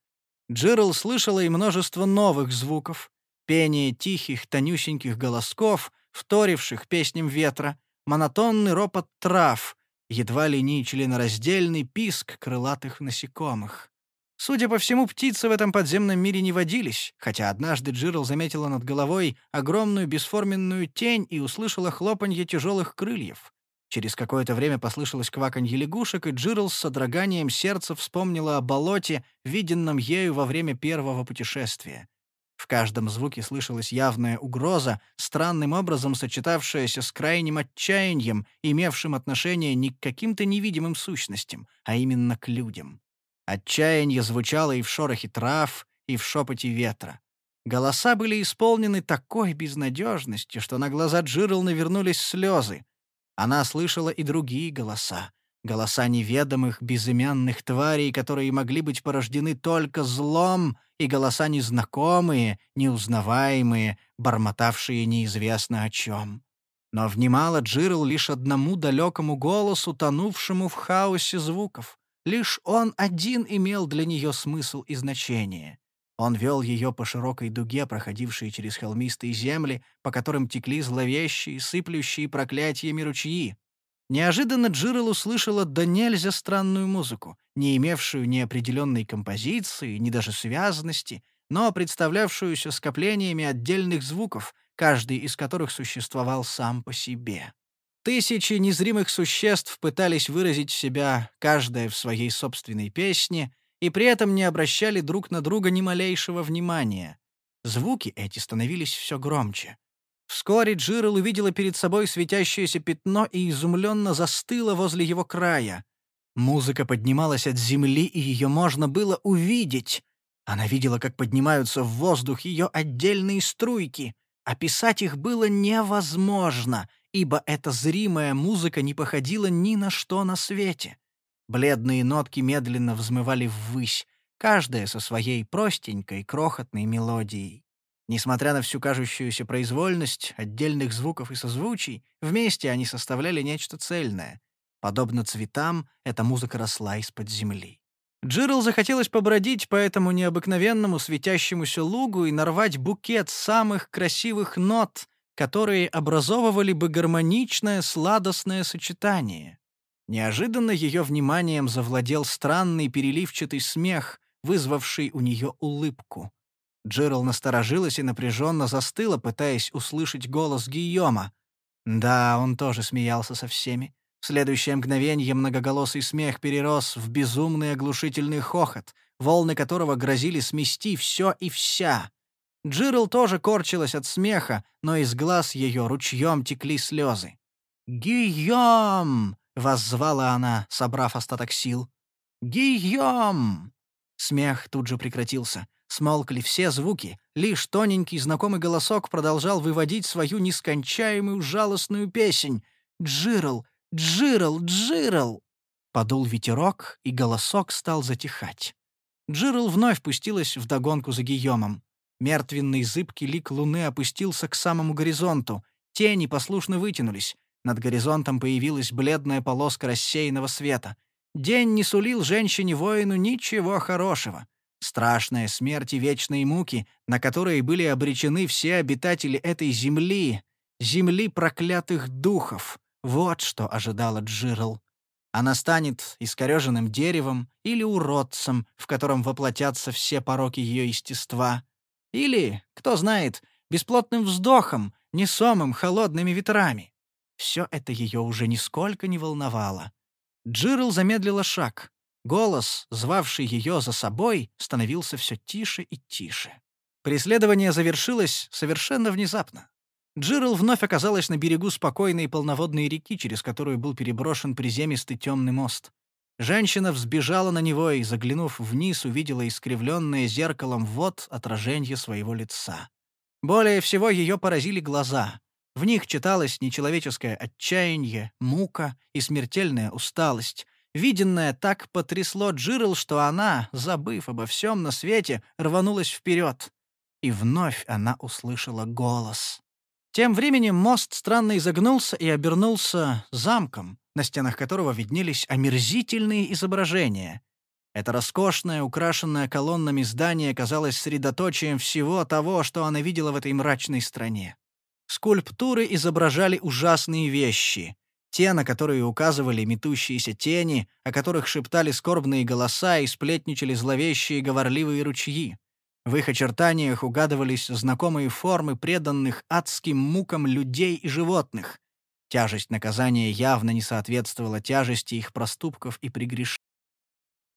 Джирл слышала и множество новых звуков, пение тихих, тонюсеньких голосков, вторивших песням ветра, монотонный ропот трав, едва ли не членораздельный писк крылатых насекомых. Судя по всему, птицы в этом подземном мире не водились, хотя однажды Джирл заметила над головой огромную бесформенную тень и услышала хлопанье тяжелых крыльев. Через какое-то время послышалось кваканье лягушек, и Джирл с содроганием сердца вспомнила о болоте, виденном ею во время первого путешествия. В каждом звуке слышалась явная угроза, странным образом сочетавшаяся с крайним отчаянием, имевшим отношение не к каким-то невидимым сущностям, а именно к людям. Отчаяние звучало и в шорохе трав, и в шепоте ветра. Голоса были исполнены такой безнадежностью, что на глаза Джирл навернулись слезы. Она слышала и другие голоса. Голоса неведомых, безымянных тварей, которые могли быть порождены только злом, и голоса незнакомые, неузнаваемые, бормотавшие неизвестно о чем. Но внимала Джирл лишь одному далекому голосу, тонувшему в хаосе звуков. Лишь он один имел для нее смысл и значение. Он вел ее по широкой дуге, проходившей через холмистые земли, по которым текли зловещие, сыплющие проклятиями ручьи. Неожиданно Джирл услышала да нельзя странную музыку, не имевшую ни определенной композиции, ни даже связанности, но представлявшуюся скоплениями отдельных звуков, каждый из которых существовал сам по себе. Тысячи незримых существ пытались выразить себя, каждая в своей собственной песне — и при этом не обращали друг на друга ни малейшего внимания. Звуки эти становились все громче. Вскоре Джирл увидела перед собой светящееся пятно и изумленно застыла возле его края. Музыка поднималась от земли, и ее можно было увидеть. Она видела, как поднимаются в воздух ее отдельные струйки. Описать их было невозможно, ибо эта зримая музыка не походила ни на что на свете. Бледные нотки медленно взмывали ввысь, каждая со своей простенькой, крохотной мелодией. Несмотря на всю кажущуюся произвольность отдельных звуков и созвучий, вместе они составляли нечто цельное. Подобно цветам, эта музыка росла из-под земли. Джирл захотелось побродить по этому необыкновенному светящемуся лугу и нарвать букет самых красивых нот, которые образовывали бы гармоничное сладостное сочетание. Неожиданно ее вниманием завладел странный переливчатый смех, вызвавший у нее улыбку. Джерал насторожилась и напряженно застыла, пытаясь услышать голос Гийома. Да, он тоже смеялся со всеми. В следующее мгновение многоголосый смех перерос в безумный оглушительный хохот, волны которого грозили смести все и вся. Джирл тоже корчилась от смеха, но из глаз ее ручьем текли слезы. «Гийом!» — воззвала она, собрав остаток сил. «Гийом!» Смех тут же прекратился. Смолкли все звуки. Лишь тоненький знакомый голосок продолжал выводить свою нескончаемую жалостную песнь. «Джирл! Джирл! Джирл!» Подул ветерок, и голосок стал затихать. Джирл вновь пустилась догонку за Гийомом. Мертвенный зыбкий лик луны опустился к самому горизонту. Тени послушно вытянулись. Над горизонтом появилась бледная полоска рассеянного света. День не сулил женщине-воину ничего хорошего. Страшная смерть и вечные муки, на которые были обречены все обитатели этой земли, земли проклятых духов. Вот что ожидала Джирл. Она станет искореженным деревом или уродцем, в котором воплотятся все пороки ее естества. Или, кто знает, бесплотным вздохом, несомым холодными ветрами. Все это ее уже нисколько не волновало. Джирл замедлила шаг. Голос, звавший ее за собой, становился все тише и тише. Преследование завершилось совершенно внезапно. Джирл вновь оказалась на берегу спокойной полноводной реки, через которую был переброшен приземистый темный мост. Женщина взбежала на него и, заглянув вниз, увидела искривленное зеркалом вод отражение своего лица. Более всего ее поразили глаза. В них читалось нечеловеческое отчаяние, мука и смертельная усталость. Виденное так потрясло Джирл, что она, забыв обо всем на свете, рванулась вперед. И вновь она услышала голос. Тем временем мост странно изогнулся и обернулся замком, на стенах которого виднелись омерзительные изображения. Это роскошное, украшенное колоннами здание казалось средоточием всего того, что она видела в этой мрачной стране. Скульптуры изображали ужасные вещи. Те, на которые указывали метущиеся тени, о которых шептали скорбные голоса и сплетничали зловещие говорливые ручьи. В их очертаниях угадывались знакомые формы преданных адским мукам людей и животных. Тяжесть наказания явно не соответствовала тяжести их проступков и прегрешений.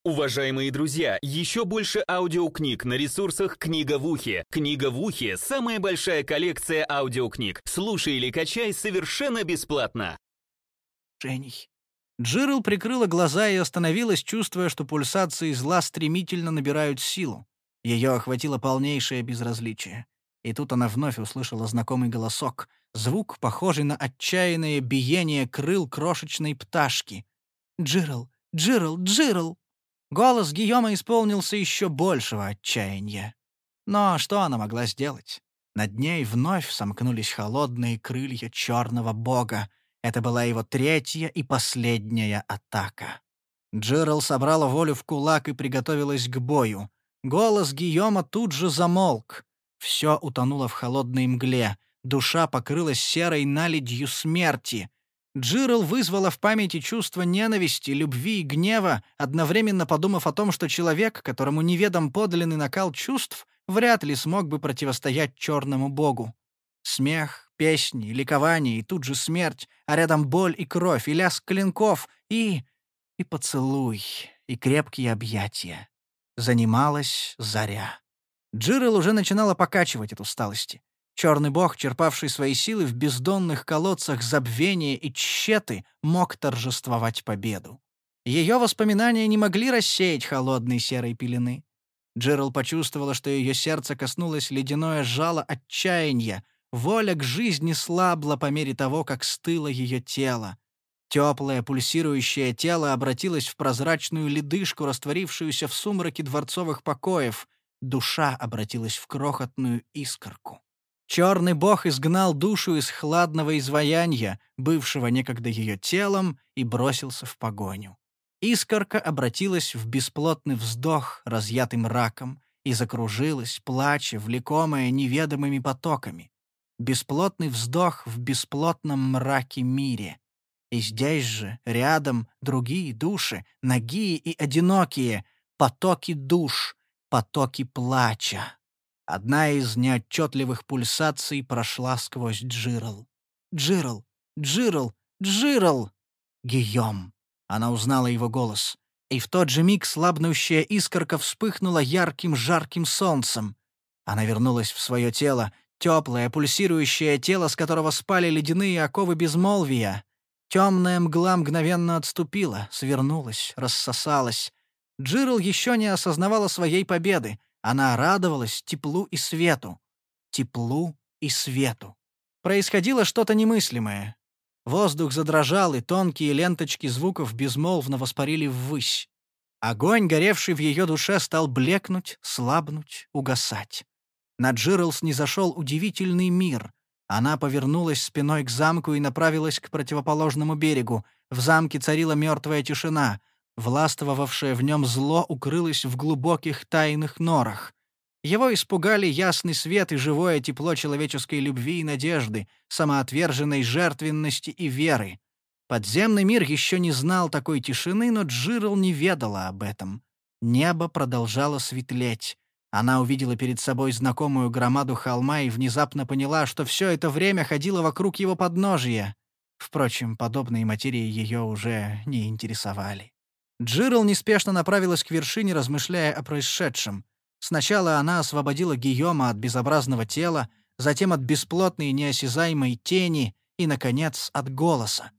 Уважаемые друзья, еще больше аудиокниг на ресурсах «Книга в ухе». «Книга в ухе» — самая большая коллекция аудиокниг. Слушай или качай совершенно бесплатно. Женей. Джирл прикрыла глаза и остановилась, чувствуя, что пульсации зла стремительно набирают силу. Ее охватило полнейшее безразличие. И тут она вновь услышала знакомый голосок, звук, похожий на отчаянное биение крыл крошечной пташки. «Джирл! Джирл! Джирл!» Голос Гийома исполнился еще большего отчаяния. Но что она могла сделать? Над ней вновь сомкнулись холодные крылья черного бога. Это была его третья и последняя атака. Джирл собрала волю в кулак и приготовилась к бою. Голос Гийома тут же замолк. Все утонуло в холодной мгле. Душа покрылась серой наледью смерти. Джирл вызвала в памяти чувство ненависти, любви и гнева, одновременно подумав о том, что человек, которому неведом подлинный накал чувств, вряд ли смог бы противостоять черному богу. Смех, песни, ликование и тут же смерть, а рядом боль и кровь, и лязг клинков, и... и поцелуй, и крепкие объятия. Занималась заря. Джирел уже начинала покачивать от усталости. Черный бог, черпавший свои силы в бездонных колодцах забвения и тщеты, мог торжествовать победу. Ее воспоминания не могли рассеять холодной серой пелены. Джерал почувствовала, что ее сердце коснулось ледяное жало отчаяния, воля к жизни слабла по мере того, как стыло ее тело. Теплое пульсирующее тело обратилось в прозрачную ледышку, растворившуюся в сумраке дворцовых покоев — душа обратилась в крохотную искорку. Черный бог изгнал душу из хладного изваяния, бывшего некогда ее телом, и бросился в погоню. Искорка обратилась в бесплотный вздох, разъятый мраком, и закружилась, плача, влекомая неведомыми потоками. Бесплотный вздох в бесплотном мраке мире. И здесь же, рядом, другие души, нагие и одинокие, потоки душ, потоки плача. Одна из неотчетливых пульсаций прошла сквозь Джирл. «Джирл! Джирл! Джирл!» «Гийом!» Она узнала его голос. И в тот же миг слабнущая искорка вспыхнула ярким жарким солнцем. Она вернулась в свое тело, теплое, пульсирующее тело, с которого спали ледяные оковы безмолвия. Темная мгла мгновенно отступила, свернулась, рассосалась. Джирл еще не осознавала своей победы. Она радовалась теплу и свету. Теплу и свету. Происходило что-то немыслимое. Воздух задрожал, и тонкие ленточки звуков безмолвно воспарили ввысь. Огонь, горевший в ее душе, стал блекнуть, слабнуть, угасать. На Джирлс не зашел удивительный мир. Она повернулась спиной к замку и направилась к противоположному берегу. В замке царила мертвая тишина. Властвовавшее в нем зло укрылось в глубоких тайных норах. Его испугали ясный свет и живое тепло человеческой любви и надежды, самоотверженной жертвенности и веры. Подземный мир еще не знал такой тишины, но Джирл не ведала об этом. Небо продолжало светлеть. Она увидела перед собой знакомую громаду холма и внезапно поняла, что все это время ходила вокруг его подножия. Впрочем, подобные материи ее уже не интересовали. Джирл неспешно направилась к вершине, размышляя о происшедшем. Сначала она освободила Гийома от безобразного тела, затем от бесплотной неосязаемой тени и, наконец, от голоса.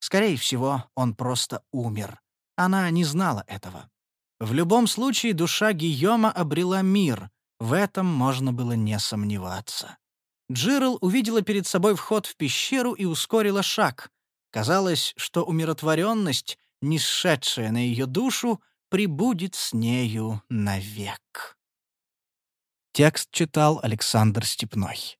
Скорее всего, он просто умер. Она не знала этого. В любом случае, душа Гийома обрела мир. В этом можно было не сомневаться. Джирл увидела перед собой вход в пещеру и ускорила шаг. Казалось, что умиротворенность нисшедшая на ее душу, прибудет с нею навек. Текст читал Александр Степной.